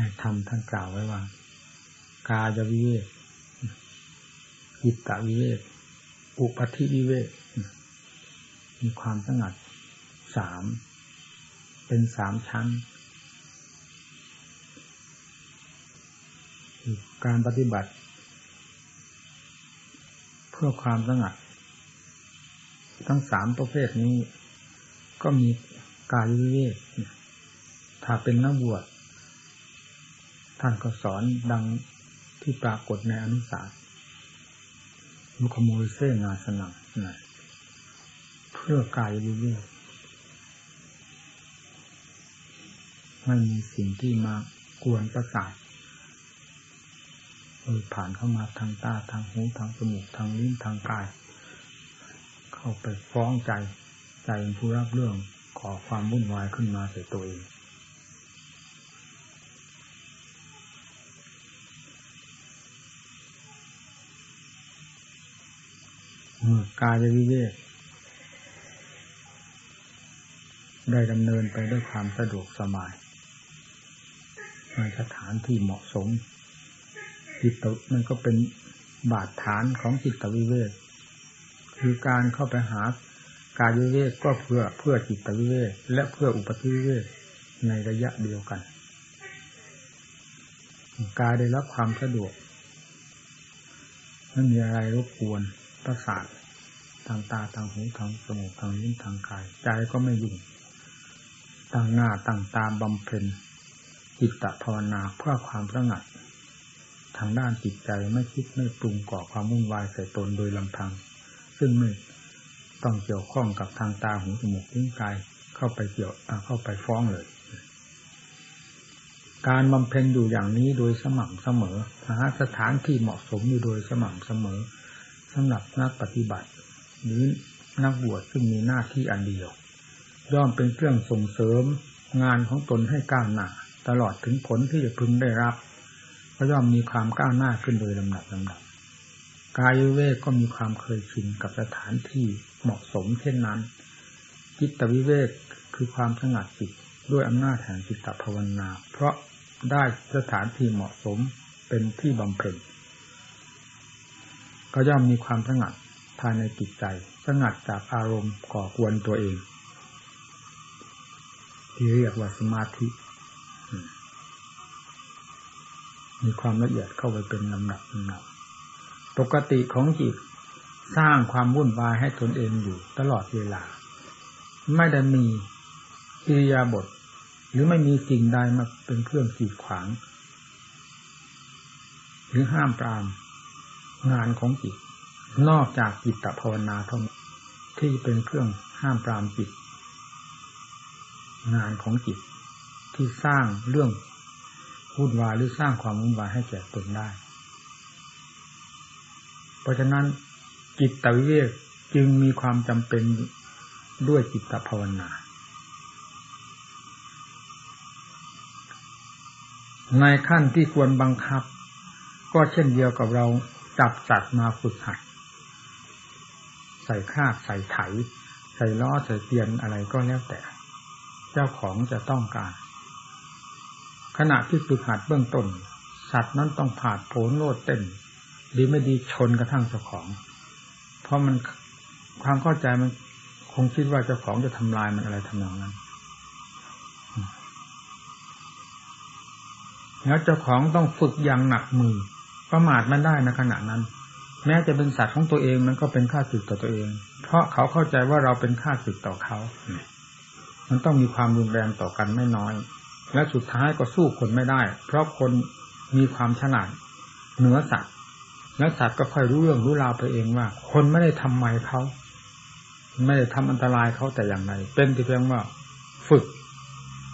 ในธรรมท่านกล่าวไว้ว่า กายวิเวกจิตตวิเวกอุปธิวิเวกมีความสงัดสาม เป็นสามชั้นการปฏิบัติ เพื่อความสงัด ทั้งสามประเภทนี้ ก็มีกายวิเวกถ้าเป็นนักบวช ท่านก็สอนดังที่ปรากฏในอนุสาสมุขโมยเสนาสนังนะเพื่อกายวิเวกไม่มีสิ่งที่มากวนประสาทผ่านเข้ามาทางตาทางหูทางจมูกทางลิ้นทางกาย เข้าไปฟ้องใจ ใจผู้รับเรื่องขอความวุ่นวายขึ้นมาใส่ตัวเอง กายวิเวกได้ดำเนินไปด้วยความสะดวกสบายในสถานที่เหมาะสม จิตมันก็เป็นบาดฐานของจิตวิเวกคือการเข้าไปหากายวิเวกก็เพื่อเพื่อจิตวิเวกและเพื่ออุปธิวิเวกในระยะเดียวกันกายได้รับความสะดวกไม่มีอะไรรบกวนประสาท ทางตาทางหูทางจมูกทางลิ้นทางกาย ใจก็ไม่ยุ่งตั้งหน้าตั้งตาบำเพ็ญจิตตภาวนาเพื่อความสงัดทางด้านจิตใจไม่คิดไม่ปรุงก่อความวุ่นวายใส่ตนโดยลำพัง ซึ่งไม่ต้องเกี่ยวข้องกับทางตาหูจมูกลิ้นกายเข้าไปเกี่ยวเข้าไปฟ้องเลย การบำเพ็ญอยู่อย่างนี้โดยสม่ำเสมอหาสถานที่เหมาะสมอยู่โดยสม่ำเสมอสำหรับนักปฏิบัติ หรือนักบวชซึ่งมีหน้าที่อันเดียว ย่อมเป็นเครื่องส่งเสริมงานของตนให้ก้าวหน้าตลอดถึงผลที่จะพึงได้รับก็ย่อมมีความก้าวหน้าขึ้นโดยลำดับลำดับกายเวกก็มีความเคยชินกับสถานที่เหมาะสมเช่นนั้นจิตวิเวกคือความสงัดจิตด้วยอำนาจแห่งจิตภาวนา เพราะได้สถานที่เหมาะสมเป็นที่บำเพ็ญก็ย่อมมีความสงัด ภายในจิตใจ สงัดจากอารมณ์ก่อกวนตัวเอง ที่เรียกว่าสมาธิ มีความละเอียดเข้าไปเป็นลำดับลำดับปกติของจิตสร้างความวุ่นวายให้ตนเองอยู่ตลอดเวลา ไม่ได้มีอิริยาบถหรือไม่มีสิ่งใดมาเป็นเครื่องขีดขวาง หรือห้ามปรามงานของจิต นอกจากจิตตภาวนาเท่านั้นที่เป็นเครื่องห้ามปรามจิต งานของจิต ที่สร้างเรื่องวุ่นวายหรือสร้างความวุ่นวายให้แก่ตนได้ เพราะฉะนั้นจิตตวิเวกจึงมีความจำเป็นด้วยจิตตภาวนา ในขั้นที่ควรบังคับ ก็เช่นเดียวกับเราจับสัตว์มาฝึกหัด ใส่คาบใส่ไถ ใส่ล้อใส่เตียนอะไรก็แล้วแต่ เจ้าของจะต้องการ ขณะที่ฝึกหัดเบื้องต้น สัตว์นั้นต้องผาดโผนโลดเต้น ดีไม่ดีชนกระทั่งเจ้าของ เพราะมันความเข้าใจมันคงคิดว่าเจ้าของจะทำลายมันอะไรทำนองนั้นแล้วเจ้าของต้องฝึกอย่างหนักมือประมาทมันได้ในขณะนั้น แม้จะเป็นสัตว์ของตัวเองมันก็เป็นค่าศึกต่อตัวเอง เพราะเขาเข้าใจว่าเราเป็นค่าศึกต่อเขา มันต้องมีความรุนแรงต่อกันไม่น้อย และสุดท้ายก็สู้คนไม่ได้ เพราะคนมีความฉลาดเหนือสัตว์ และสัตว์ก็ค่อยรู้เรื่องรู้ราวไปเองว่า คนไม่ได้ทำไมเขา ไม่ได้ทำอันตรายเขาแต่อย่างไร เป็นแต่เพียงว่าฝึก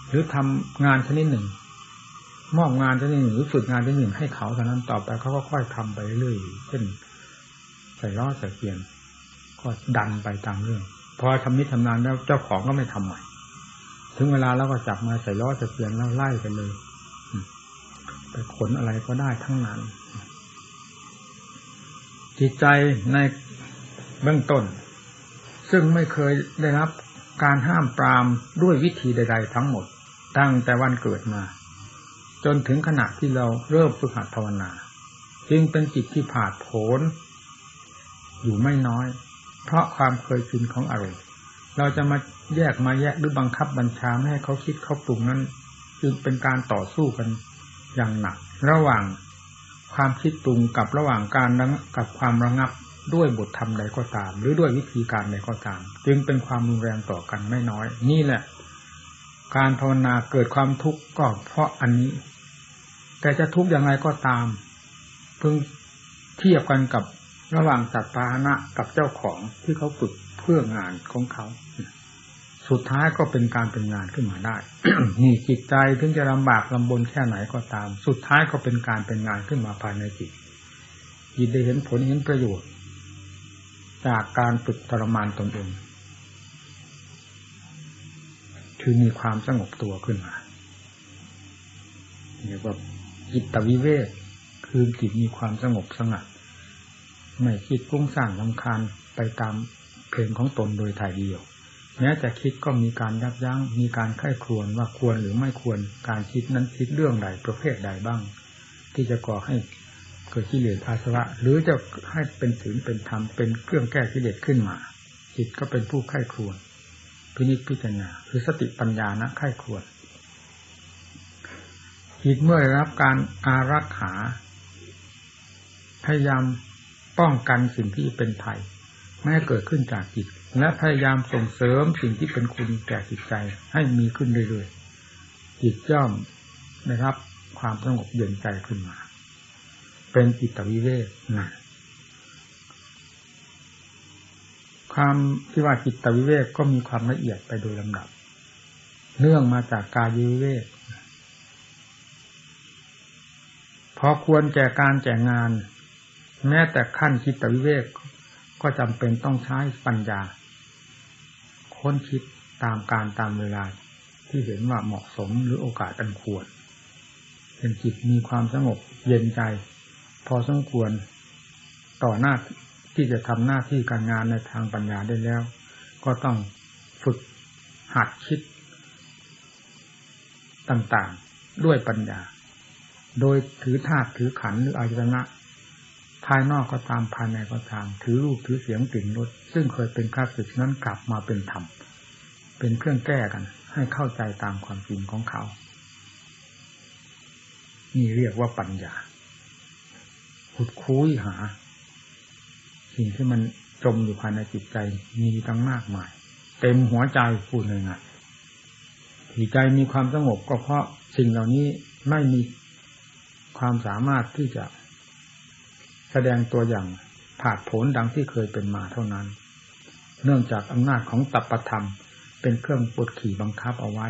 หรือทำงานชนิดหนึ่ง มอบงานชนิดหนึ่งหรือฝึกงานชนิดหนึ่งให้เขาเท่านั้นต่อไปเขาก็ค่อยทำไปเรื่อยเช่น ใส่ล้อใส่เปลี่ยนก็ดันไปตามเรื่อง พอทำนิดทำนานแล้วเจ้าของก็ไม่ทำใหม่ ถึงเวลาแล้วก็จับมาใส่ล้อใส่เปลี่ยนแล้วไล่ไปเลยไปขนอะไรก็ได้ทั้งนั้น จิตใจในเบื้องต้น ซึ่งไม่เคยได้รับการห้ามปรามด้วยวิธีใด ๆ ทั้งหมด ตั้งแต่วันเกิดมา จนถึงขณะที่เราเริ่มฝึกหัดภาวนา จึงเป็นจิตที่ผาดโผน อยู่ไม่น้อย เพราะความเคยชินของอารมณ์เราจะมาแยกมาแยกหรือบังคับบัญชาไม่ให้เขาคิดเขาปรุงนั้นจึงเป็นการต่อสู้กันอย่างหนัก ระหว่างความคิดปรุงกับระหว่างการกับความระงับด้วยบทธรรมใดก็ตาม หรือด้วยวิธีการใดก็ตาม จึงเป็นความรุนแรงต่อกันไม่น้อย นี่แหละ การภาวนาเกิดความทุกข์ก็เพราะอันนี้ แต่จะทุกข์อย่างไรก็ตามเพิ่งเทียบกันกับ ระหว่างสัตว์พาหนะกับเจ้าของที่เขาฝึกเพื่องานของเขา สุดท้ายก็เป็นการเป็นงานขึ้นมาได้ นี่จิตใจถึงจะลำบากลำบนแค่ไหนก็ตาม สุดท้ายก็เป็นการเป็นงานขึ้นมาภายในจิตจิตได้เห็นผลเห็นประโยชน์ จากการฝึกทรมานตนเองคือมีความสงบตัวขึ้นมาเรียกว่าจิตวิเวกคือจิตมีความสงบสงัด ไม่คิดฟุ้งซ่านลำคาญไปตามเพลงของตนโดยถ่ายเดียวแม้จะคิดก็มีการยับยั้งมีการไข้ครวนว่าควรหรือไม่ควรการคิดนั้นคิดเรื่องใดประเภทใดบ้าง ที่จะก่อให้เกิดกิเลสอาสวะ หรือจะให้เป็นศีลเป็นธรรมเป็นเครื่องแก้กิเลสขึ้นมา จิตก็เป็นผู้ไข้ครวนพินิจพิจารณาคือสติปัญญานะไข้ครวนจิตเมื่อได้รับการอารักขาพยายาม ป้องกันสิ่งที่เป็นภัยไม่ให้เกิดขึ้นจากจิต และพยายามส่งเสริมสิ่งที่เป็นคุณแก่จิตใจให้มีขึ้นเรื่อยๆจิตย่อมได้รับความสงบเย็นใจขึ้นมา เป็นจิตวิเวกนะความที่ว่าจิตวิเวกก็มีความละเอียดไปโดยลำดับ เนื่องมาจากกายวิเวกพอควรแก่การแก่งาน แม้แต่ขั้นคิดตวิเวกก็จำเป็นต้องใช้ปัญญา ค้นคิดตามการตามเวลาที่เห็นว่าเหมาะสมหรือโอกาสอันควรเป็นจิตมีความสงบเย็นใจ พอสมควรต่อหน้าที่จะทำหน้าที่การงานในทางปัญญาได้แล้ว ก็ต้องฝึกหัดคิดต่างๆ ด้วยปัญญา โดยถือธาตุถือขันหรืออายตนะ ภายนอกก็ตามภายในก็ตาม ถือรูปถือเสียงกลิ่นรสซึ่งเคยเป็นข้าศึกนั้นกลับมาเป็นธรรมเป็นเครื่องแก้กัน ให้เข้าใจตามความจริงของเขา นี่เรียกว่าปัญญาขุดคุยหา สิ่งที่มันจมอยู่ภายในจิตใจมีตั้งมากมาย เต็มหัวใจพูดเลยนะจิตใจมีความสงบก็เพราะสิ่งเหล่านี้ไม่มีความสามารถที่จะ แสดงตัวอย่างผาดผลดังที่เคยเป็นมาเท่านั้น เนื่องจากอำนาจของตัปธรรม เป็นเครื่องปดขี่บังคับเอาไว้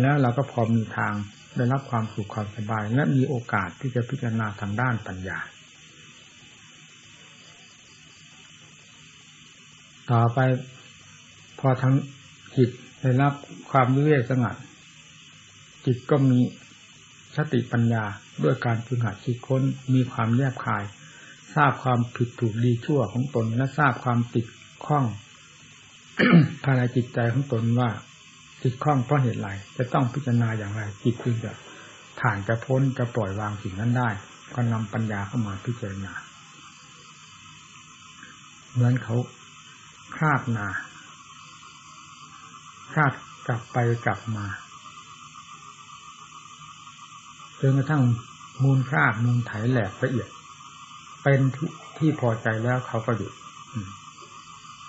แล้วเราก็พอมีทางได้รับความสุขความสบาย และมีโอกาสที่จะพิจารณาทางด้านปัญญา ต่อไปพอทั้งจิตได้รับความวิเวกสงัดจิตก็มี สติปัญญาด้วยการฝึกหัดคิดค้นมีความแยบคาย ทราบความผิดถูกดีชั่วของตนและทราบความติดข้องภายในจิตใจของตนว่าติดข้องเพราะเหตุไรจะต้องพิจารณาอย่างไร จิตจึงจะผ่านจะพ้นจะปล่อยวางสิ่งนั้นได้ ก็นำปัญญาเข้ามาพิจารณาเหมือนเขาคาดนาคาดกลับไปกลับมา จนกระทั่งมูลคราบมูลไถแหลกละเอียด เป็นที่พอใจแล้วเขาก็หยุด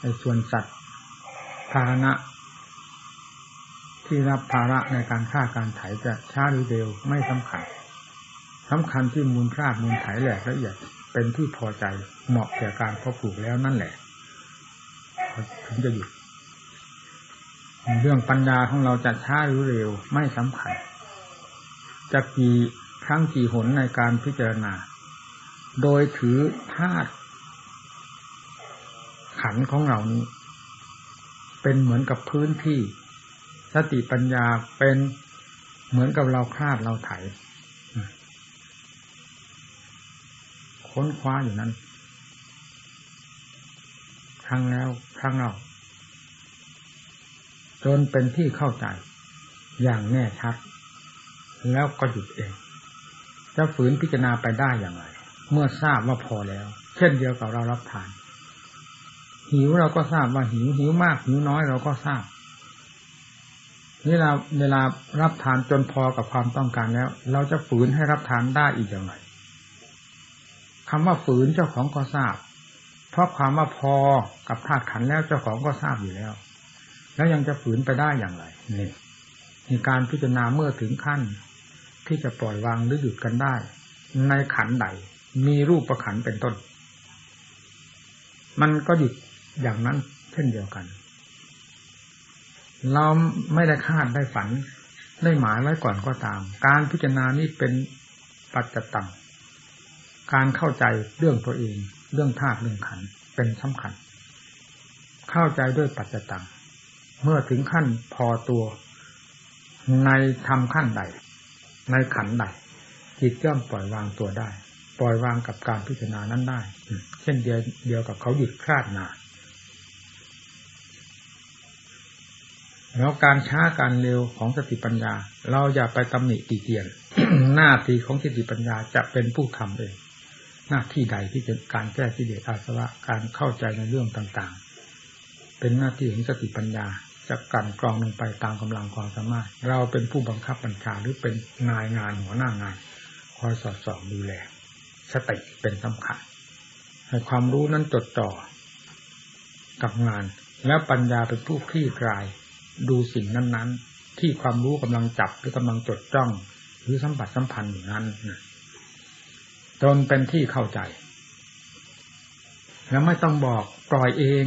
ในส่วนสัตว์ภาณะ ที่รับภาระในการฆ่าการไถจะช้าหรือเร็วไม่สำคัญสำคัญที่มูลคราบมูลไถแหลกละเอียด เป็นที่พอใจเหมาะแก่การเพอปลูกแล้วนั่นแหละถึงจะหยุดเรื่องปัญญาของเราจะช้าหรือเร็วไม่สำคัญ จะกี่ครั้งกี่หนในการพิจารณา โดยถือธาตุขันของเรานี้ เป็นเหมือนกับพื้นที่สติปัญญาเป็นเหมือนกับเราคาดเราไถค้นคว้าอยู่นั้นครั้งแล้วครั้งเล่าจนเป็นที่เข้าใจอย่างแน่ชัด แล้วก็หยุดเอง จะฝืนพิจารณาไปได้อย่างไร เมื่อทราบว่าพอแล้ว เช่นเดียวกับเรารับทาน หิวเราก็ทราบว่าหิวหิวมากหิวน้อยเราก็ทราบเวลาเวลารับทานจนพอกับความต้องการแล้ว เราจะฝืนให้รับทานได้อีกอย่างไรคำว่าฝืนเจ้าของก็ทราบ เพราะความว่าพอกับธาตุขันแล้วเจ้าของก็ทราบอยู่แล้ว แล้วยังจะฝืนไปได้อย่างไรนี่มีการพิจารณาเมื่อถึงขั้น ที่จะปล่อยวางหรือหยุดกันได้ ในขันใดมีรูปประขันเป็นต้น มันก็หยุดอย่างนั้นเช่นเดียวกัน เราไม่ได้คาดได้ฝันได้หมายไว้ก่อนก็ตาม การพิจารณานี้เป็นปัจจตังการเข้าใจเรื่องตัวเอง เรื่องธาตุเรื่องขันเป็นสำคัญ เข้าใจด้วยปัจจตังเมื่อถึงขั้นพอตัวในทำขั้นใด ในขันใดจิตย่อมปล่อยวางตัวได้ ปล่อยวางกับการพิจารณานั้นได้ เช่นเดียวเดียวกับเขาหยุดคลาดนาแล้วการช้าการเร็วของสติปัญญา เราอย่าไปตำหนิตีเตียน หน้าที่ของสติปัญญาจะเป็นผู้ทำเอง หน้าที่ใดที่จะการแก้กิเลสอาสวะการเข้าใจในเรื่องต่างๆ เป็นหน้าที่ของสติปัญญา จะกันกรองลงไปตามกำลังความสามารถ เราเป็นผู้บังคับบัญชาหรือเป็นนายงานหัวหน้างาน คอยสอดส่องดูแลสติเป็นสำคัญให้ความรู้นั้นจดจ่อกับงาน แล้วปัญญาเป็นผู้คลี่คลายดูสิ่งนั้นๆ ที่ความรู้กำลังจับหรือกำลังจดจ้อง หรือสัมผัสสัมพันธ์อยู่นั้นจนเป็นที่เข้าใจ แล้วไม่ต้องบอกปล่อยเอง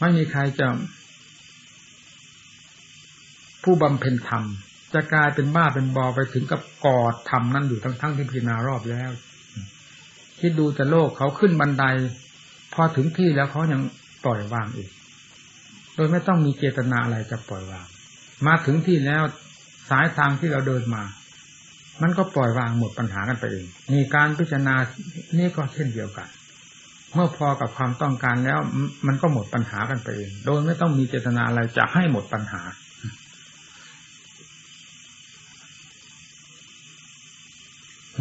ไม่มีใครจะ ผู้บำเพ็ญธรรม จะกลายเป็นบ้าเป็นบอไปถึงกับกอดธรรมนั่นอยู่ทั้งทั้งที่พิจารณารอบแล้ว คิดดูจะโลกเขาขึ้นบันได พอถึงที่แล้วเขายังปล่อยวางอีก โดยไม่ต้องมีเจตนาอะไรจะปล่อยวาง มาถึงที่แล้วสายทางที่เราเดินมา มันก็ปล่อยวางหมดปัญหากันไปเองมีการพิจารณานี่ก็เช่นเดียวกัน เมื่อพอกับความต้องการแล้ว มันก็หมดปัญหากันไปเอง โดยไม่ต้องมีเจตนาอะไรจะให้หมดปัญหา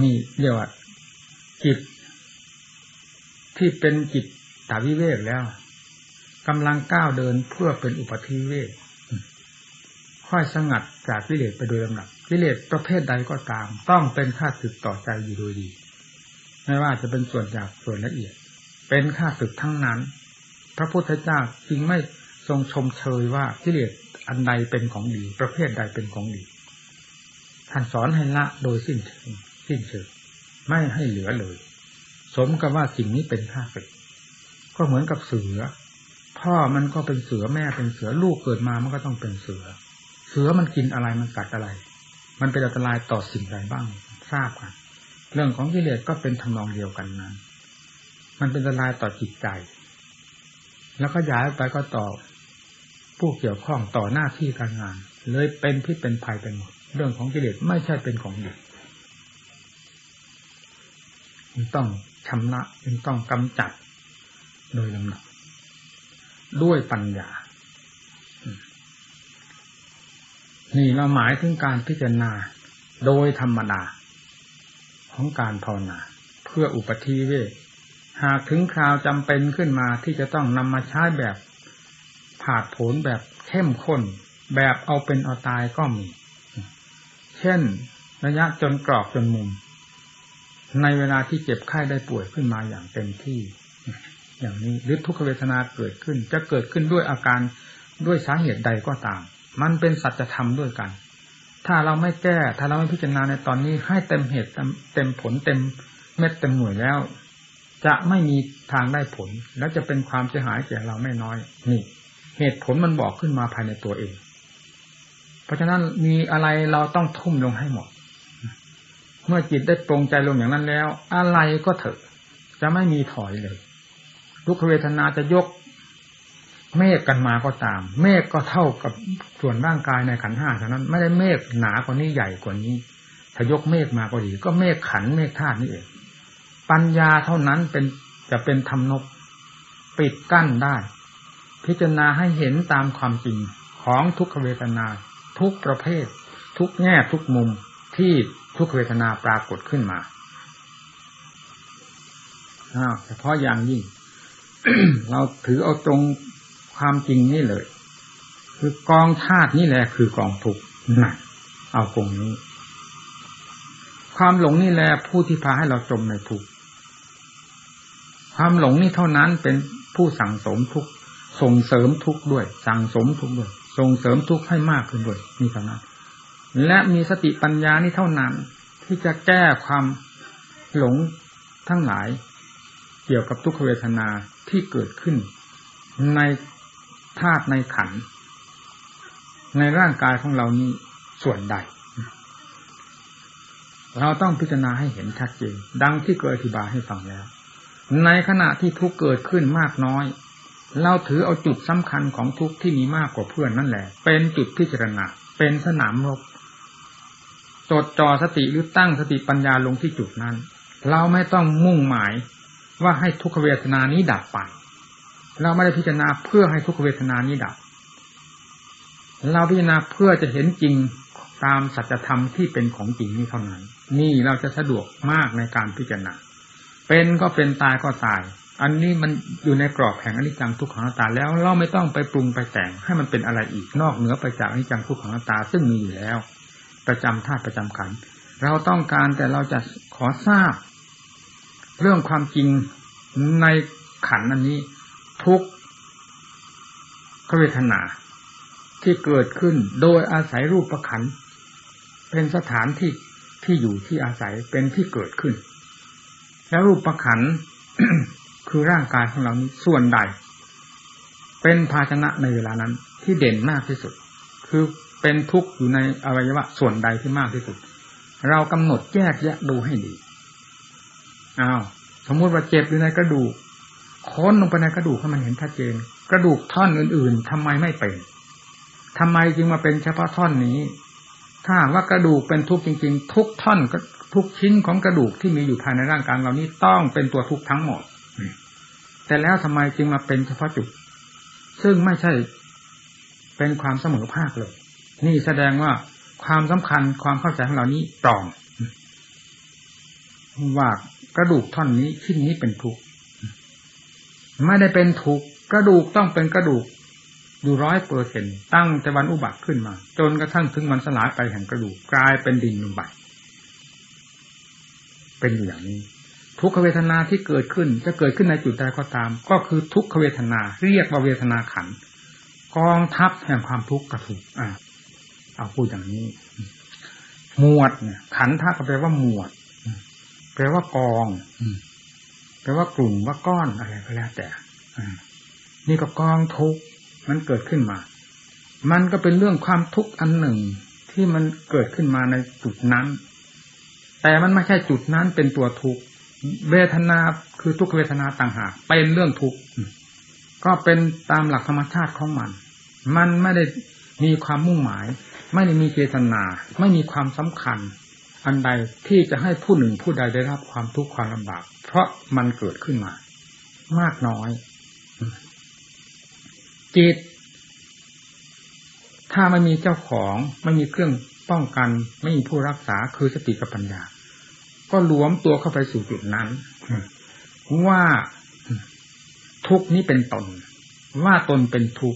นี่เรียกว่าจิต ที่เป็นจิตตาวิเวกแล้วกำลังก้าวเดินเพื่อเป็นอุปธิเวกค่อยสงัดจากวิเลศไปโดยลำดับวิเลศประเภทใดก็ตาม ต้องเป็นค่าศึกต่อใจอยู่โดยดี ไม่ว่าจะเป็นส่วนหยาบส่วนละเอียด เป็นค่าศึกทั้งนั้น พระพุทธเจ้าจึงไม่ทรงชมเชยว่าวิเลศอันใดเป็นของดี ประเภทใดเป็นของดีท่านสอนให้ละโดยสิ้นเชิง สิ้นเชิงไม่ให้เหลือเลย สมกับว่าสิ่งนี้เป็นข้าศึกก็เหมือนกับเสือ พ่อมันก็เป็นเสือแม่เป็นเสือลูกเกิดมามันก็ต้องเป็นเสือ เสือมันกินอะไรมันกัดอะไร มันเป็นอันตรายต่อสิ่งใดบ้าง ทราบกันเรื่องของกิเลสก็เป็นทำนองเดียวกันนั้นมันเป็นอันตรายต่อจิตใจ แล้วก็ย้ายไปก็ต่อผู้เกี่ยวข้องต่อหน้าที่การงาน เลยเป็นพิษเป็นภัยไปหมดเรื่องของกิเลสไม่ใช่เป็นของดี มันต้องชำระมันต้องกำจัด โดยลำดับด้วยปัญญา นี่เราหมายถึงการพิจารณาโดยธรรมดา ของการภาวนา เพื่ออุปธิเวหากถึงคราวจำเป็นขึ้นมาที่จะต้องนำมาใช้แบบผาดผลแบบเข้มข้น แบบเอาเป็นเอาตายก็มี เช่น ระยะจนกรอบจนมุม ในเวลาที่เจ็บไข้ได้ป่วยขึ้นมาอย่างเต็มที่ อย่างนี้หรือทุกขเวทนาเกิดขึ้น จะเกิดขึ้นด้วยอาการด้วยสาเหตุใดก็ตาม มันเป็นสัจธรรมด้วยกัน ถ้าเราไม่แก้ ถ้าเราไม่พิจารณาในตอนนี้ให้เต็มเหตุเต็มผลเต็มเม็ดเต็มหน่วยแล้ว จะไม่มีทางได้ผล และจะเป็นความเสียหายแก่เราไม่น้อย นี่ เหตุผลมันบอกขึ้นมาภายในตัวเอง เพราะฉะนั้นมีอะไรเราต้องทุ่มลงให้หมด เมื่อจิตได้ปรงใจลงอย่างนั้นแล้ว อะไรก็เถอะ จะไม่มีถอยเลย ทุกเวทนาจะยก เมฆกันมาก็ตาม เมฆก็เท่ากับส่วนร่างกายในขันห้าเท่านั้น ไม่ได้เมฆหนากว่านี้ใหญ่กว่านี้ ถ้ายกเมฆมาก็ดี ก็เมฆขันเมฆธาตุนี่เองปัญญาเท่านั้นเป็นจะเป็นธรรมนบปิดกั้นได้ พิจารณาให้เห็นตามความจริงของทุกขเวทนา ทุกประเภท ทุกแง่ทุกมุมที่ ทุกเวทนาปรากฏขึ้นมาเฉพาะอย่างยิ่ง เราถือเอาตรงความจริงนี่เลย คือกองธาตุนี่แหละคือกองทุกข์นั่นเอาตรงนี้ ความหลงนี่แหละผู้ที่พาให้เราจมในทุกข์ความหลงนี่เท่านั้นเป็นผู้สั่งสมทุกข์ส่งเสริมทุกข์ด้วย สั่งสมทุกข์ด้วย ส่งเสริมทุกข์ให้มากขึ้นด้วยนี่เท่านั้น และมีสติปัญญานี่เท่านั้น ที่จะแก้ความหลงทั้งหลาย เกี่ยวกับทุกขเวทนาที่เกิดขึ้น ในธาตุในขัน ในร่างกายของเรานี้ส่วนใด เราต้องพิจารณาให้เห็นชัดเจนดังที่เคยอธิบายให้ฟังแล้ว ในขณะที่ทุกเกิดขึ้นมากน้อย เราถือเอาจุดสำคัญของทุกที่มีมากกว่าเพื่อนนั่นแหละ เป็นจุดพิจารณาเป็นสนามรบ จดจ่อสติหรือตั้งสติปัญญาลงที่จุดนั้น เราไม่ต้องมุ่งหมายว่าให้ทุกขเวทนานี้ดับไป เราไม่ได้พิจารณาเพื่อให้ทุกขเวทนานี้ดับ เราพิจารณาเพื่อจะเห็นจริงตามสัจธรรมที่เป็นของจริงนี้เท่านั้น นี่เราจะสะดวกมากในการพิจารณา เป็นก็เป็นตายก็ตาย อันนี้มันอยู่ในกรอบแห่งอนิจจังทุกขังตาแล้วเราไม่ต้องไปปรุงไปแต่งให้มันเป็นอะไรอีกนอกเหนือไปจากอนิจจังทุกขังตาซึ่งมีอยู่แล้ว ประจำธาตุประจำขัน เราต้องการแต่เราจะขอทราบ เรื่องความจริงในขันอันนี้ ทุกขเวทนาที่เกิดขึ้นโดยอาศัยรูปประขัน เป็นสถานที่ที่อยู่ที่อาศัยเป็นที่เกิดขึ้น แล้วรูปประขันคือร่างกายของเรานี้ส่วนใด เป็นภาชนะในเวลานั้นที่เด่นมากที่สุด คือ เป็นทุกข์อยู่ในอวัยวะส่วนใดที่มากที่สุด เรากำหนดแยกแยะดูให้ดีอ้าวสมมติว่าเจ็บอยู่ในกระดูกค้นลงไปในกระดูกให้มันเห็นชัดเจน กระดูกท่อนอื่น ๆทำไมไม่เป็นทำไมจึงมาเป็นเฉพาะท่อนนี้ ถ้าว่ากระดูกเป็นทุกข์จริง ๆ ทุกท่อนก็ทุกชิ้นของกระดูกที่มีอยู่ภายในร่างกายเรานี้ต้องเป็นตัวทุกข์ทั้งหมด แต่แล้วทำไมจึงมาเป็นเฉพาะจุด ซึ่งไม่ใช่เป็นความเสมอภาคเลย นี่แสดงว่าความสำคัญความเข้าใจของเรานี้ปลอมว่ากระดูกท่อนนี้ชิ้นนี้เป็นทุกข์ไม่ได้เป็นทุกข์กระดูกต้องเป็นกระดูกอยู่ร้อยเปอร์เซ็นตั้งแต่วันอุบัติขึ้นมา จนกระทั่งถึงมันสลายไปแห่งกระดูกกลายเป็นดินลงไปเป็นอย่างนี้ ทุกขเวทนาที่เกิดขึ้น จะเกิดขึ้นในจุดใดก็ตาม ก็คือทุกขเวทนา เรียกว่าเวทนาขันกองทัพแห่งความทุกข์กระถูกอ่า เอาพูดอย่างนี้ หมวดเนี่ยขันท่าก็แปลว่าหมวดแปลว่ากองแปลว่ากลุ่มว่าก้อนอะไรก็แล้วแต่นี่ก็กองทุกข์มันเกิดขึ้นมา มันก็เป็นเรื่องความทุกข์อันหนึ่งที่มันเกิดขึ้นมาในจุดนั้น แต่มันไม่ใช่จุดนั้นเป็นตัวทุกข์เวทนาคือทุกเวทนาต่างหากเป็นเรื่องทุกข์ก็เป็นตามหลักธรรมชาติของมัน มันไม่ได้มีความมุ่งหมาย ไม่ได้มีเจตนา ไม่มีความสำคัญ อันใดที่จะให้ผู้หนึ่งผู้ใดได้รับความทุกข์ความลำบาก เพราะมันเกิดขึ้นมา มากน้อย จิต ถ้าไม่มีเจ้าของไม่มีเครื่องป้องกัน ไม่มีผู้รักษาคือสติกับปัญญา ก็หลวมตัวเข้าไปสู่จุดนั้นว่าทุกนี้เป็นตน ว่าตนเป็นทุก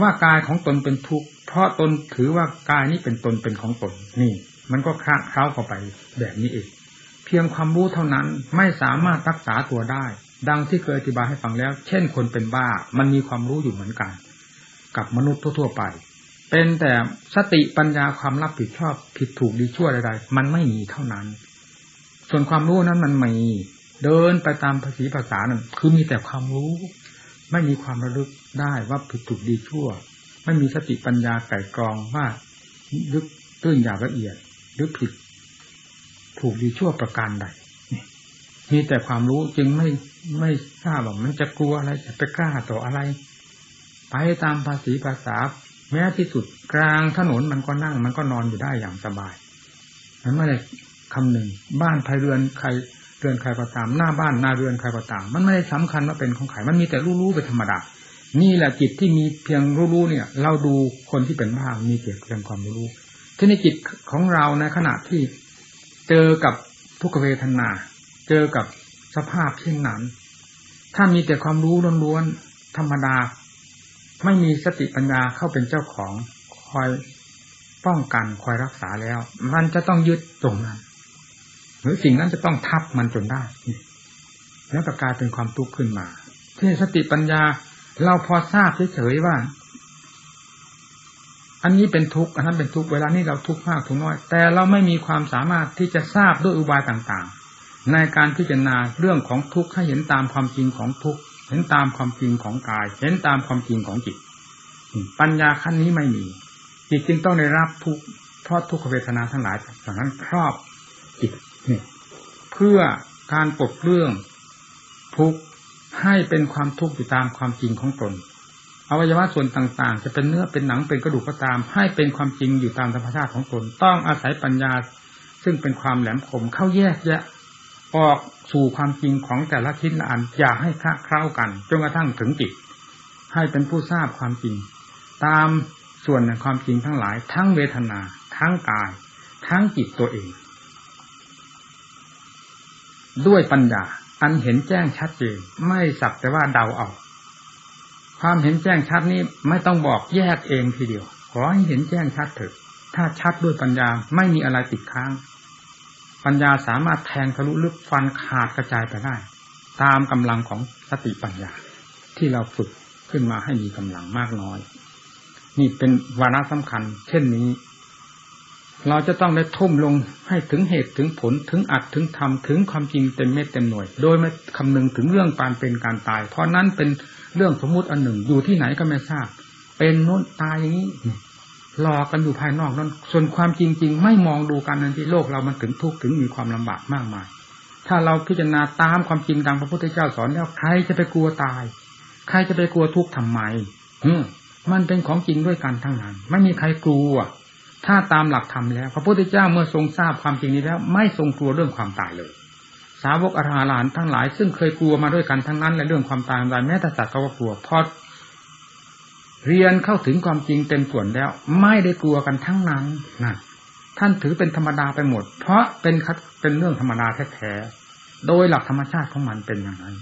ว่ากายของตนเป็นทุกข์เพราะตนถือว่ากายนี้เป็นตนเป็นของตนนี่ มันก็คลาเข้าเข้าไปแบบนี้เองเพียงความรู้เท่านั้นไม่สามารถรักษาตัวได้ ดังที่เคยอธิบายให้ฟังแล้ว เช่นคนเป็นบ้า มันมีความรู้อยู่เหมือนกัน กับมนุษย์ทั่วๆไป เป็นแต่สติปัญญาความรับผิดชอบผิดถูกดีชั่วใดๆมันไม่มีเท่านั้น ส่วนความรู้นั้นมันมีเดินไปตามภาษีภาษานั่นคือมีแต่ความรู้ ไม่มีความระลึกได้ว่าผิดถูกดีชั่ว ไม่มีสติปัญญาไก่กรองว่าลึกตื้นหยาบละเอียด หรือผิด ถูกดีชั่วประการใดมีแต่ความรู้จึงไม่ไม่ทราบว่ามันจะกลัวอะไรจะไปกล้าต่ออะไร ไปตามภาษีภาษา แม้ที่สุดกลางถนนมันก็นั่ง มันก็นอนอยู่ได้อย่างสบาย มันไม่ได้คำหนึ่ง บ้านภายเรือนใคร เรือนใครก็ตามหน้าบ้านหน้าเรือนใครก็ตาม มันไม่ได้สำคัญว่าเป็นของใครมันมีแต่รู้ๆไปธรรมดานี่แหละจิตที่มีเพียงรู้ๆเนี่ย เราดูคนที่เป็นบ้ามีเพียงความรู้ที่ในจิตของเราในขณะที่เจอกับทุกเวทนา เจอกับสภาพเช่นนั้นถ้ามีแต่ความรู้ล้วนๆธรรมดา ไม่มีสติปัญญาเข้าเป็นเจ้าของคอยป้องกันคอยรักษาแล้ว มันจะต้องยึดตรงนั้น หรือสิ่งนั้นจะต้องทับมันจนได้ แล้วก็กลายเป็นความทุกข์ขึ้นมาที่สติปัญญา เราพอทราบเฉยๆว่า อันนี้เป็นทุกข์อันนั้นเป็นทุกข์เวลานี้เราทุกข์มากทุกน้อย แต่เราไม่มีความสามารถที่จะทราบด้วยอุบายต่างๆ ในการพิจารณาเรื่องของทุกข์ให้เห็นตามความจริงของทุกข์เห็นตามความจริงของกาย เห็นตามความจริงของจิต ปัญญาขั้นนี้ไม่มีจิตจึงต้องได้รับทุกข์เพราะทุกขเวทนาทั้งหลายจากนั้นครอบจิต เพื่อการปลดเรื่องทุกข์ให้เป็นความทุกข์อยู่ตามความจริงของตนอวัยวะส่วนต่างๆ จะเป็นเนื้อเป็นหนังเป็นกระดูกก็ตาม ให้เป็นความจริงอยู่ตามธรรมชาติของตน ต้องอาศัยปัญญา ซึ่งเป็นความแหลมคมเข้าแยกแยะ ออกสู่ความจริงของแต่ละชิ้นละอันอย่าให้คละเคล้ากันจนกระทั่งถึงจิตให้เป็นผู้ทราบความจริง ตามส่วนในความจริงทั้งหลาย ทั้งเวทนา ทั้งกาย ทั้งจิตตัวเอง ด้วยปัญญา อันเห็นแจ้งชัดเจนไม่สักแต่ว่าเดาเอา ความเห็นแจ้งชัดนี้ไม่ต้องบอกแยกเองทีเดียว ขอให้เห็นแจ้งชัดเถอะถ้าชัดด้วยปัญญาไม่มีอะไรติดค้าง ปัญญาสามารถแทงทะลุลึกฟันขาดกระจายไปได้ ตามกำลังของสติปัญญา ที่เราฝึกขึ้นมาให้มีกำลังมากน้อย นี่เป็นวาระสำคัญ เช่นนี้ เราจะต้องได้ทุ่มลงให้ถึงเหตุถึงผลถึงอัดถึงทำถึงความจริงเต็มเม็ดเต็มหน่วย โดยไม่คำนึงถึงเรื่องการเป็นการตาย เพราะนั้นเป็นเรื่องสมมติอันหนึ่งอยู่ที่ไหนก็ไม่ทราบ เป็นโน้นตายอย่างนี้รอกันอยู่ภายนอกนั้น ส่วนความจริง ๆ ไม่มองดูกันนั้นที่โลกเรามันถึงทุกข์ถึงมีความลำบากมากมาย ถ้าเราพิจารณาตามความจริงดังพระพุทธเจ้าสอนแล้วใครจะไปกลัวตาย ใครจะไปกลัวทุกข์ทำไมอืมันเป็นของจริงด้วยกันทั้งนั้น ไม่มีใครกลัว ถ้าตามหลักธรรมแล้ว พระพุทธเจ้าเมื่อทรงทราบความจริงนี้แล้ว ไม่ทรงกลัวเรื่องความตายเลย สาวกอรหันทั้งหลาย ซึ่งเคยกลัวมาด้วยกันทั้งนั้นและเรื่องความตายอะไรแม้แต่สัตว์ก็กลัวพอเรียนเข้าถึงความจริงเต็มส่วนแล้ว ไม่ได้กลัวกันทั้งนั้นนะท่านถือเป็นธรรมดาไปหมด เพราะเป็นเป็นเรื่องธรรมดาแท้ๆโดยหลักธรรมชาติของมันเป็นอย่างนั้น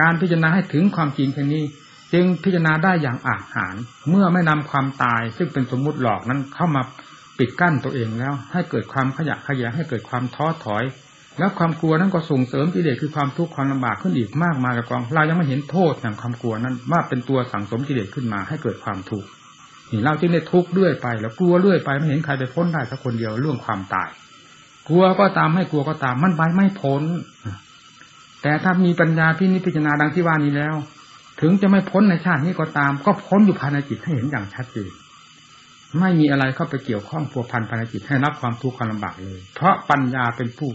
การพิจารณาให้ถึงความจริงแค่นี้ จึงพิจารณาได้อย่างอาหาร เมื่อไม่นำความตายซึ่งเป็นสมมุติหลอกนั้นเข้ามาปิดกั้นตัวเองแล้ว ให้เกิดความขยะขยะให้เกิดความท้อถอย แล้วความกลัวนั้นก็ส่งเสริมกิเลสคือความทุกข์ความลำบากขึ้นอีกมากมายกับกองเรายังไม่เห็นโทษแห่งความกลัวนั้น ว่าเป็นตัวสั่งสมกิเลสขึ้นมาให้เกิดความทุกข์นี่เราจึงได้ทุกข์เรื่อยไป แล้วกลัวเรื่อยไปไม่เห็นใครไปพ้นได้สักคนเดียวเรื่องความตาย กลัวก็ตามให้กลัวก็ตามมันไปไม่พ้นแต่ถ้ามีปัญญาพินิจพิจารณาดังที่ว่านี้แล้ว ถึงจะไม่พ้นในชาตินี้ก็ตาม ก็พ้นอยู่ภายในจิตให้เห็นอย่างชัดเจนไม่มีอะไรเข้าไปเกี่ยวข้องพัวพันภายในจิตให้รับความทุกข์ความลำบากเลย เพราะปัญญาเป็นผู้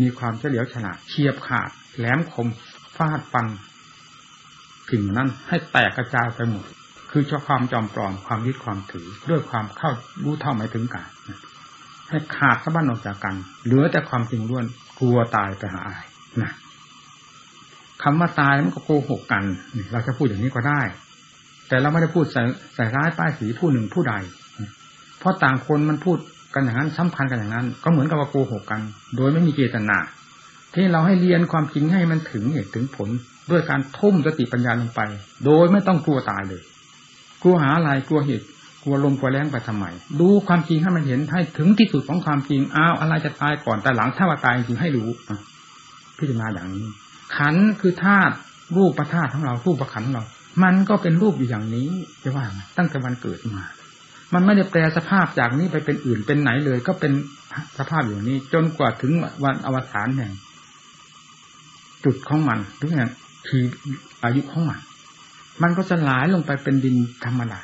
มีความเฉลียวฉลาดเฉียบขาด แหลมคมฟาดฟันสิ่งนั้นให้แตกกระจายไปหมด คือชอบความจอมปลอมความยึดความถือ ด้วยความเข้ารู้เท่าไม่ถึงกันให้ขาดสะบั้นออกจากกัน เหลือแต่ความจริงล้วนกลัวตายไปหาอายนะ คำว่าตายมันก็โกหกกัน เราจะพูดอย่างนี้ก็ได้ แต่เราไม่ได้พูดใส่ใส่ร้ายป้ายสีผู้หนึ่งผู้ใด เพราะต่างคนมันพูดกันอย่างนั้นสัมพันธ์กันอย่างนั้น ก็เหมือนกับว่าโกหกกัน โดยไม่มีเจตนา ที่เราให้เรียนความจริงให้มันถึงเหตุถึงผล ด้วยการทุ่มสติปัญญาลงไป โดยไม่ต้องกลัวตายเลย กลัวหาอะไรกลัวเหตุกลัวลมกลัวแรงไปทำไม ดูความจริงให้มันเห็นให้ถึงที่สุดของความจริงอ้าวอะไรจะตายก่อนแต่หลังถ้าว่าตายจริงให้รู้พิจารณาอย่างนี้ ขันคือธาตุรูปประธาตุของเรารูปประขันเรา มันก็เป็นรูปอยู่อย่างนี้จะว่าตั้งแต่วันเกิดมา มันไม่ได้แปลสภาพจากนี้ไปเป็นอื่นเป็นไหนเลย ก็เป็นสภาพอยู่นี้ จนกว่าถึงวันอวสานแห่งจุดของมันหรือแห่งทีอายุของมันมันก็จะหลายลงไปเป็นดินธรรมดา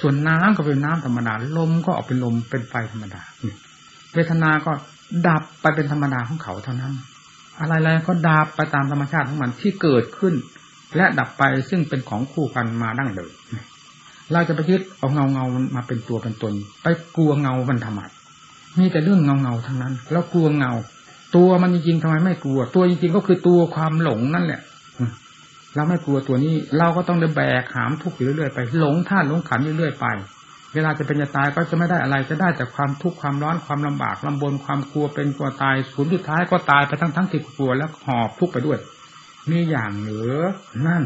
ส่วนน้ำก็เป็นน้ำธรรมดา ลมก็ออกเป็นลมเป็นไฟธรรมดาเวทนาก็ดับไปเป็นธรรมดาของเขาเท่านั้น อะไรๆก็ดับไปตามธรรมชาติของมันที่เกิดขึ้น และดับไปซึ่งเป็นของคู่กันมาดั้งเดิมเราจะไปยึดเอาเงาเงามันมาเป็นตัวเป็นตน ไปกลัวเงามันทำไมมีแต่เรื่องเงาเงาทั้งนั้น แล้วกลัวเงา ตัวมันจริงๆทำไมไม่กลัว ตัวจริงๆก็คือตัวความหลงนั่นแหละเราไม่กลัวตัวนี้ เราก็ต้องเดินแบกหามทุกข์อยู่เรื่อยๆไป หลงท่าหลงขันเรื่อยๆไป เวลาจะเป็นจะตายก็จะไม่ได้อะไรจะได้แต่ความทุกข์ความร้อนความลำบากลำบนความกลัวเป็นกลัวตายสุดสุดท้ายก็ตายไปทั้งทั้งที่กลัวแล้วหอบทุกข์ไปด้วย มีอย่างเหนือนั่น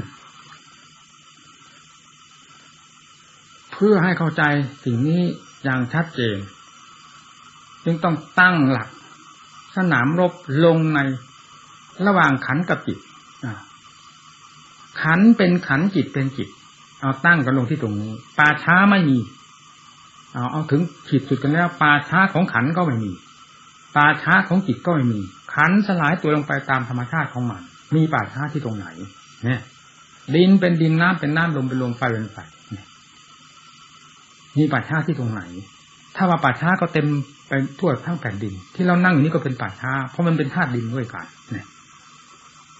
เพื่อให้เข้าใจสิ่งนี้อย่างชัดเจน จึงต้องตั้งหลัก สนามรบลงในระหว่างขันกับจิตขันเป็นขันจิตเป็นจิต เอาตั้งกันลงที่ตรงนี้ป่าช้าไม่มี เอาเอาถึงขีดสุดกันแล้วปาช้าของขันก็ไม่มีปาช้าของจิตก็ไม่มี ขันสลายตัวลงไปตามธรรมชาติของมัน มีป่าช้าที่ตรงไหนเนี่ยดินเป็นดินน้ำเป็นน้ำลมเป็นลมไฟเป็นไฟมีป่าช้าที่ตรงไหน ถ้าว่าป่าช้าก็เต็มไปทั่วทั้งแผ่นดิน ที่เรานั่งอยู่นี้ก็เป็นป่าช้า เพราะมันเป็นธาตุดินด้วยกันเนี่ย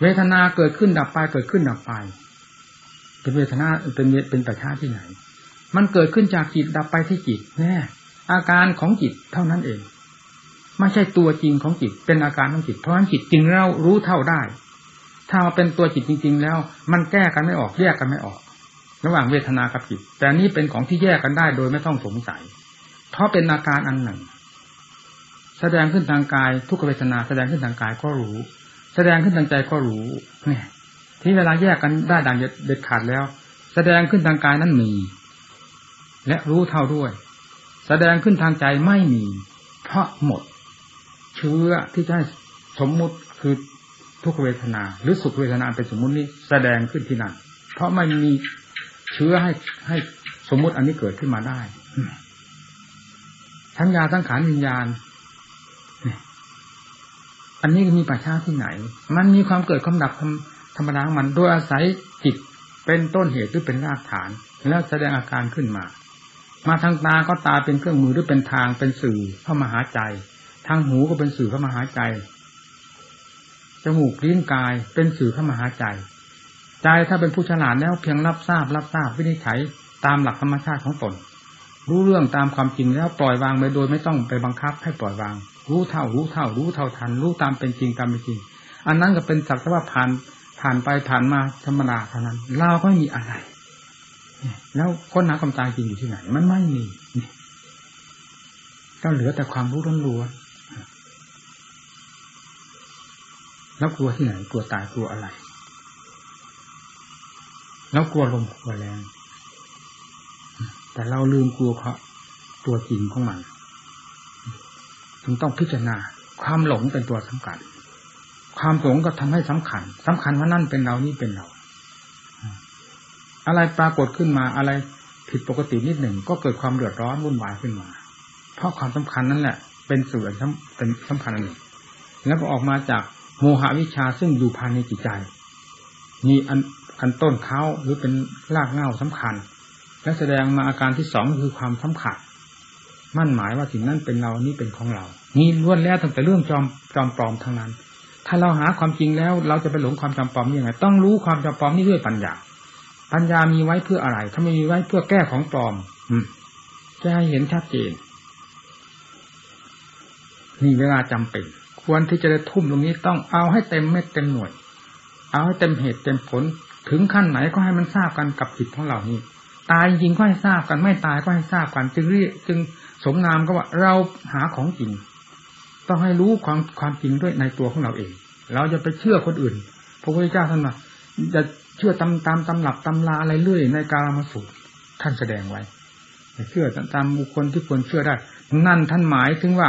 เวทนาเกิดขึ้นดับไปเกิดขึ้นดับไป เป็นเวทนาเป็นเป็นปัจฉาที่ไหน มันเกิดขึ้นจากจิตดับไปที่จิตแน่อาการของจิตเท่านั้นเอง ไม่ใช่ตัวจริงของจิต เป็นอาการของจิต เพราะฉะนั้นจิตจริงเรารู้เท่าได้ ถ้าเป็นตัวจิตจริง ๆ แล้ว มันแก้กันไม่ออกแยกกันไม่ออก ระหว่างเวทนากับจิต แต่นี้เป็นของที่แยกกันได้โดยไม่ต้องสงสัย เพราะเป็นอาการอันหนึ่ง แสดงขึ้นทางกายทุกเวทนา แสดงขึ้นทางกายก็รู้ แสดงขึ้นทางใจก็รู้เนี่ยที่เวลาแยกกันได้ดังเด็ดขาดแล้ว แสดงขึ้นทางกายนั้นมี และรู้เท่าด้วย แสดงขึ้นทางใจไม่มี เพราะหมด เชื้อที่จะให้สมมุติคือทุกเวทนา หรือสุขเวทนาเป็นสมมุตินี้แสดงขึ้นที่นั่นเพราะไม่มีเชื้อให้ให้สมมุติอันนี้เกิดขึ้นมาได้ทั้งยาทั้งขานวิญญาณอันนี้มีป่าช้าที่ไหน มันมีความเกิดความดับธรรมดาของมัน โดยอาศัยจิตเป็นต้นเหตุหรือเป็นรากฐาน แล้วแสดงอาการขึ้นมา มาทางตาก็ตาเป็นเครื่องมือหรือเป็นทางเป็นสื่อเข้ามาหาใจ ทางหูก็เป็นสื่อเข้ามาหาใจ จมูกลิ้นกายเป็นสื่อเข้ามาหาใจ ใจถ้าเป็นผู้ฉลาดแล้วเพียงรับทราบ รับทราบวินิจฉัยตามหลักธรรมชาติของตน รู้เรื่องตามความจริงแล้วปล่อยวางไปโดยไม่ต้องไปบังคับให้ปล่อยวาง รู้เท่ารู้เท่า รู้เท่าทัน รู้ตามเป็นจริงตามเป็นจริง อันนั้นก็เป็นสักแต่ว่าผ่านผ่านไปผ่านมาธรรมดาเท่านั้นเราก็ไม่มีอะไร แล้วค้นหาความตายจริงอยู่ที่ไหน มันไม่มีก็เหลือแต่ความรู้ล้วนแล้วกลัวที่ไหน กลัวตายกลัวอะไร แล้วกลัวลมกลัวแรงแต่เราลืมกลัวเพราะตัวจริงของมันจึงต้องพิจารณา ความหลงเป็นตัวสำคัญ ความหลงก็ทำให้สำคัญสำคัญว่านั่นเป็นเรานี่เป็นเรา อะไรปรากฏขึ้นมาอะไรผิดปกตินิดหนึ่งก็เกิดความเดือดร้อนวุ่นวายขึ้นมา เพราะความสำคัญนั่นแหละ เป็นส่วนเป็นสำคัญอันหนึ่งแล้วก็ออกมาจากโมหะวิชาซึ่งอยู่ภายในจิตใจ มีอันอันต้นเขาหรือเป็นรากเหง้าสำคัญ และแสดงมาอาการที่สองคือความสำคัญมั่นหมายว่าสิ่งนั้นเป็นเรานี่เป็นของเรา นี่ล้วนแล้วตั้งแต่เรื่องจอมจอมปลอมทั้งนั้น ถ้าเราหาความจริงแล้ว เราจะไปหลงความจอมปลอมยังไง ต้องรู้ความจอมปลอมนี่ด้วยปัญญา ปัญญามีไว้เพื่ออะไรถ้าไม่มีไว้เพื่อแก้ของปลอมจะให้เห็นชัดเจนนี่เวลาจำเป็น ควรที่จะได้ทุ่มตรงนี้ต้องเอาให้เต็มเม็ดเต็มหน่วย เอาให้เต็มเหตุเต็มผล ถึงขั้นไหนก็ให้มันทราบกันกับจิตของเรานี่ตายจริงก็ให้ทราบกันไม่ตายก็ให้ทราบกันจึงเรียกจึงสมนามก็ว่าเราหาของจริง ต้องให้รู้ความความจริงด้วยในตัวของเราเอง เราจะไปเชื่อคนอื่นพระพุทธเจ้าท่านว่าจะ เชื่อตามตามตำหลับตำลาอะไรเรื่อยในการมาสูตรท่านแสดงไว้เชื่อตามบุคคลที่ควรเชื่อได้ นั่นท่านหมายถึงว่า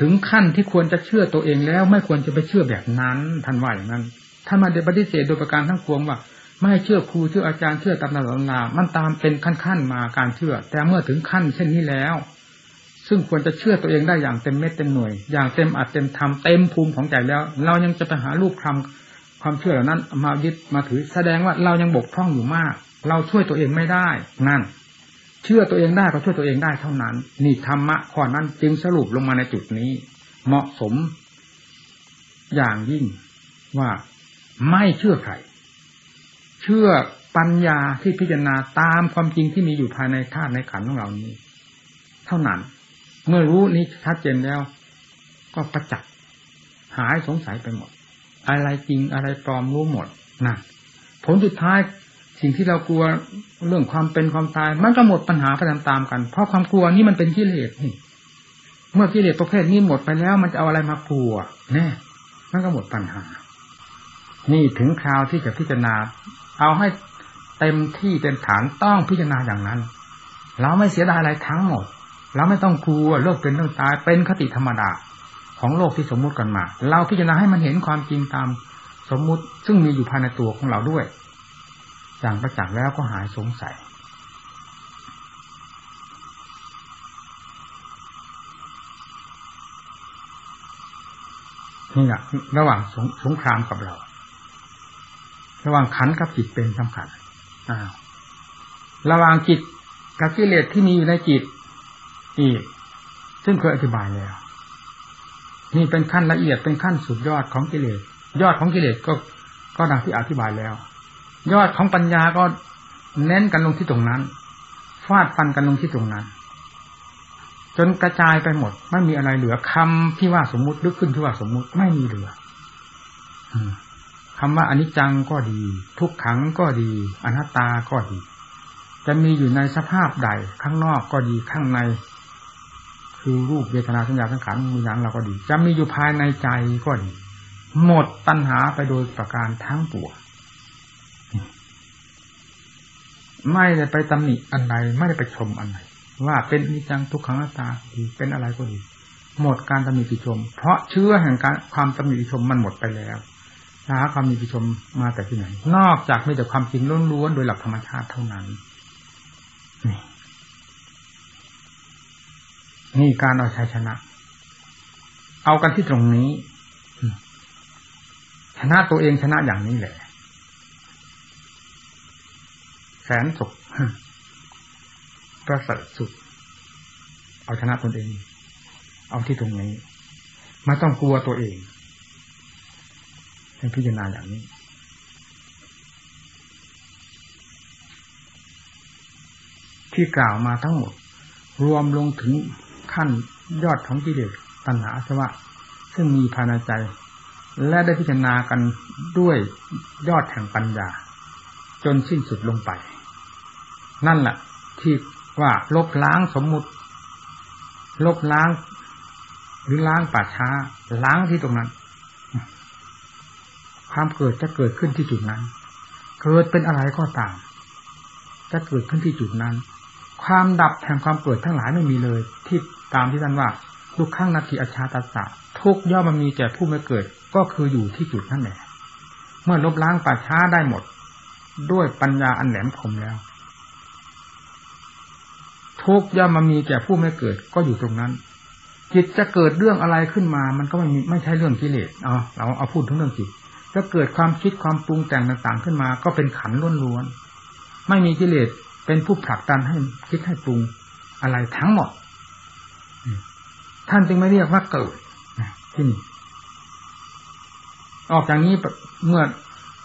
ถึงขั้นที่ควรจะเชื่อตัวเองแล้ว ไม่ควรจะไปเชื่อแบบนั้นท่านว่าอย่างนั้นท่านมาเดปฏิเสธโดยประการทั้งปวงว่าไม่เชื่อครูเชื่ออาจารย์เชื่อตำหนักตำรามันตามเป็นขั้นๆมาการเชื่อ แต่เมื่อถึงขั้นเช่นนี้แล้ว ซึ่งควรจะเชื่อตัวเองได้อย่างเต็มเม็ดเต็มหน่วย อย่างเต็มอัดเต็มทำเต็มภูมิของใจแล้ว เรายังจะไปหารูปคำ ความเชื่อเหล่านั้นมายึดมาถือ แสดงว่าเรายังบกพร่องอยู่มาก เราช่วยตัวเองไม่ได้นั่น เชื่อตัวเองได้ก็ช่วยตัวเองได้เท่านั้น นี่ธรรมะข้อนั้นจึงสรุปลงมาในจุดนี้ เหมาะสม อย่างยิ่งว่าไม่เชื่อใครเชื่อปัญญาที่พิจารณาตามความจริงที่มีอยู่ภายในธาตุในขันของเรานี้ เท่านั้น เมื่อรู้นี้ชัดเจนแล้ว ก็ประจักษ์หายสงสัยไปหมด อะไรจริงอะไรปลอมรู้หมดนะผลสุดท้ายสิ่งที่เรากลัวเรื่องความเป็นความตาย มันก็หมดปัญหาไปตามๆกัน เพราะความกลัวนี่มันเป็นกิเลสนี่เมื่อกิเลสประเภทนี้หมดไปแล้ว มันจะเอาอะไรมากลัวแน่มันก็หมดปัญหา นี่ถึงคราวที่จะพิจารณา เอาให้เต็มที่เป็นฐานต้องพิจารณาอย่างนั้น เราไม่เสียดายอะไรทั้งหมด เราไม่ต้องกลัวโลกเป็นเรื่องตายเป็นคติธรรมดา ของโลกที่สมมุติกันมา เราพิจารณาให้มันเห็นความจริงตามสมมุติซึ่งมีอยู่ภายในตัวของเราด้วยอย่างประจักษ์แล้วก็หายสงสัย นี่แหละระหว่างสงสงครามกับเรา ระหว่างขันกับจิตเป็นสำคัญอ้าระหว่างจิตกับกิเลสที่มีอยู่ในจิตอีกซึ่งเคยอธิบายแล้ว นี่เป็นขั้นละเอียดเป็นขั้นสุดยอดของกิเลส ยอดของกิเลสก็ก็ดังที่อธิบายแล้ว ยอดของปัญญาก็เน้นกันลงที่ตรงนั้นฟาดฟันกันลงที่ตรงนั้น จนกระจายไปหมด ไม่มีอะไรเหลือคำที่ว่าสมมุติลึกขึ้นที่ว่าสมมุติไม่มีเหลือคำว่าอนิจจังก็ดี ทุกขังก็ดี อนัตตาก็ดี จะมีอยู่ในสภาพใดข้างนอกก็ดีข้างใน คือรูปเวทนาสัญญาสังขารมีอย่างเราก็ดี จะมีอยู่ภายในใจก็ดี หมดตัณหาไปโดยประการทั้งปวงไม่ได้ไปตำหนิอันใดไม่ได้ไปชมอันใดว่าเป็นนิจังทุกขังตาดีเป็นอะไรก็ดี หมดการตำหนิติชม เพราะเชื้อแห่งการความตำหนิติชมมันหมดไปแล้วหาความมีติชมมาแต่ที่ไหน นอกจากมีแต่ความจริงล้วนๆโดยหลักธรรมชาติเท่านั้น นี่การเอาชัยชนะ เอากันที่ตรงนี้ ชนะตัวเองชนะอย่างนี้แหละ แสนสุขประเสริฐสุด เอาชนะตนเอง เอาที่ตรงนี้ไม่ต้องกลัวตัวเองให้พิจารณาอย่างนี้ที่กล่าวมาทั้งหมด รวมลงถึง ขั้นยอดของกิเลสตัณหาสวะ ซึ่งมีภายในใจ และได้พิจารณากันด้วยยอดแห่งปัญญา จนสิ้นสุดลงไป นั่นแหละที่ว่าลบล้างสมมุติ ลบล้าง หรือล้างป่าช้า ล้างที่ตรงนั้น ความเกิดจะเกิดขึ้นที่จุดนั้น เกิดเป็นอะไรก็ตามจะเกิดขึ้นที่จุดนั้น ความดับแห่งความเกิดทั้งหลายไม่มีเลยที่ ตามที่ท่านว่าทุกข้างนาทีอาชาตสะทุกย่อมมันมีแก่ผู้ไม่เกิด ก็คืออยู่ที่จุดนั่นแหละเมื่อลบล้างป่าช้าได้หมด ด้วยปัญญาอันแหลมคมแล้ว ทุกย่อมมามีแก่ผู้ไม่เกิด ก็อยู่ตรงนั้น จิตจะเกิดเรื่องอะไรขึ้นมา มันก็ไม่มีไม่ใช่เรื่องกิเลสเอาเราเอาพูดถึงเรื่องจิตจะเกิดความคิดความปรุงแต่งต่างๆขึ้นมา ก็เป็นขันล้วนๆไม่มีกิเลสเป็นผู้ผลักดันให้คิดให้ปรุงอะไรทั้งหมด ท่านจึงไม่เรียกว่าเกิดที่นี่ออกจากนี้เมื่อ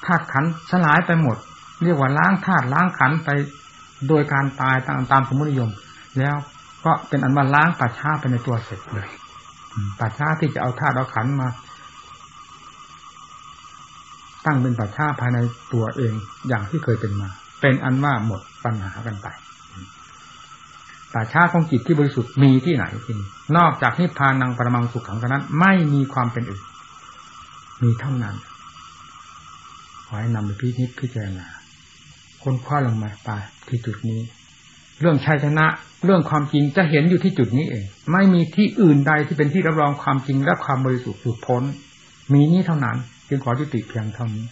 ธาตุขันสลายไปหมด เรียกว่าล้างธาตุล้างขันไปโดยการตายตามตามสมมตินิยม แล้วก็เป็นอันว่าล้างปัจฉาไปในตัวเสร็จเลยปัจฉาที่จะเอาธาตุเอาขันมา ตั้งเป็นปัจฉาภายในตัวเองอย่างที่เคยเป็นมา เป็นอันว่าหมดปัญหากันไป ปัจฉาของจิตที่บริสุทธิ์มีที่ไหนทีนี้นอกจากนิพพานังปรมังสุขขังเท่านั้น ไม่มีความเป็นอื่น มีเท่านั้นขอให้นำไปพิจิตพิจารณาคนคว้าลงมาตายที่จุดนี้ เรื่องชัยชนะ เรื่องความจริงจะเห็นอยู่ที่จุดนี้เอง ไม่มีที่อื่นใดที่เป็นที่รับรองความจริงและความบริสุทธิ์สุดพ้น มีนี้เท่านั้น จึงขอจุติเพียงเท่านี้